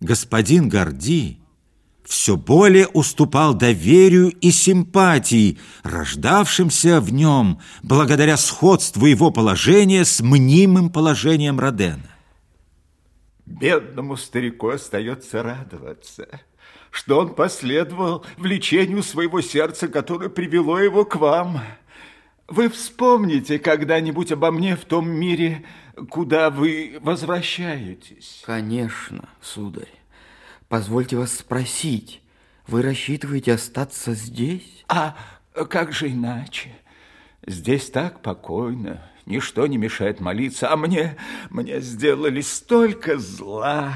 Господин Горди все более уступал доверию и симпатии, рождавшимся в нем благодаря сходству его положения с мнимым положением Родена. Бедному старику остается радоваться, что он последовал влечению своего сердца, которое привело его к вам. Вы вспомните когда-нибудь обо мне в том мире, куда вы возвращаетесь? Конечно, сударь. Позвольте вас спросить, вы рассчитываете остаться здесь? А как же иначе? Здесь так покойно, ничто не мешает молиться, а мне, мне сделали столько зла.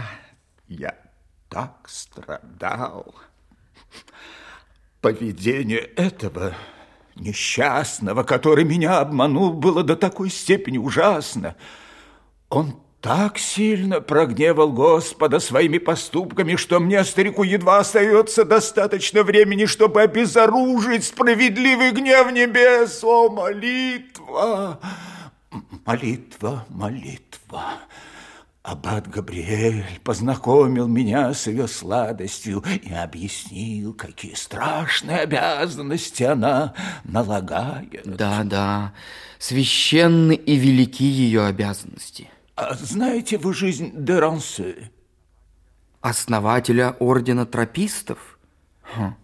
Я так страдал. Поведение этого несчастного, который меня обманул, было до такой степени ужасно. Он так сильно прогневал Господа своими поступками, что мне, старику, едва остается достаточно времени, чтобы обезоружить справедливый гнев небес. О, молитва, молитва, молитва. Аббат Габриэль познакомил меня с ее сладостью и объяснил, какие страшные обязанности она налагает. Да, да, священны и велики ее обязанности. А знаете вы жизнь Дерансе? Основателя ордена тропистов? Хм.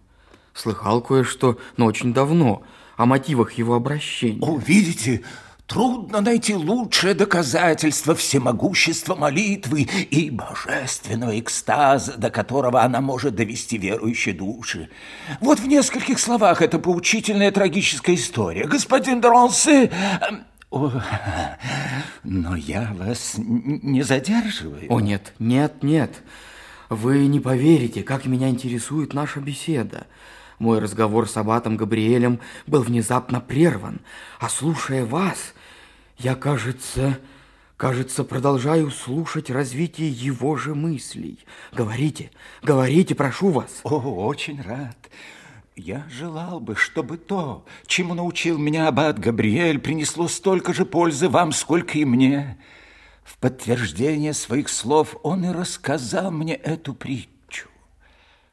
Слыхал кое-что, но очень давно, о мотивах его обращения. О, видите, трудно найти лучшее доказательство всемогущества молитвы и божественного экстаза, до которого она может довести верующие души. Вот в нескольких словах эта поучительная трагическая история. Господин Дронсе... О, но я вас не задерживаю. О, нет, нет, нет. Вы не поверите, как меня интересует наша беседа. Мой разговор с аббатом Габриэлем был внезапно прерван, а слушая вас, я, кажется, кажется, продолжаю слушать развитие его же мыслей. Говорите, говорите, прошу вас. О, очень рад. Я желал бы, чтобы то, чему научил меня аббат Габриэль, принесло столько же пользы вам, сколько и мне. В подтверждение своих слов он и рассказал мне эту притчу.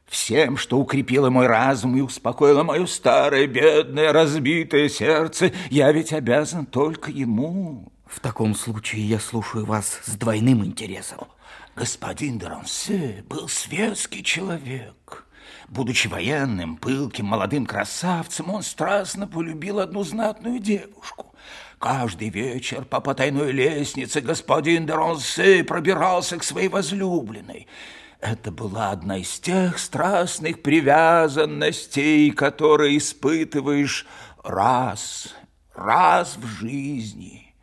Всем, что укрепило мой разум и успокоило мое старое, бедное, разбитое сердце, я ведь обязан только ему. В таком случае я слушаю вас с двойным интересом. Господин Дрансе был светский человек. Будучи военным, пылким, молодым красавцем, он страстно полюбил одну знатную девушку. Каждый вечер по потайной лестнице господин Деронсе пробирался к своей возлюбленной. Это была одна из тех страстных привязанностей, которые испытываешь раз, раз в жизни.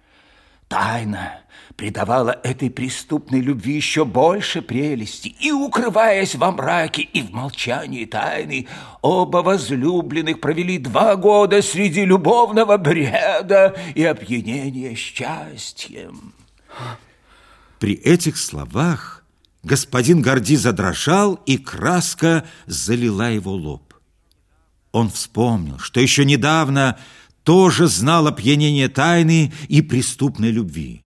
Тайна придавала этой преступной любви еще больше прелести, и, укрываясь во мраке и в молчании тайны, оба возлюбленных провели два года среди любовного бреда и опьянения счастьем. При этих словах господин Горди задрожал, и краска залила его лоб. Он вспомнил, что еще недавно тоже знал опьянение тайны и преступной любви.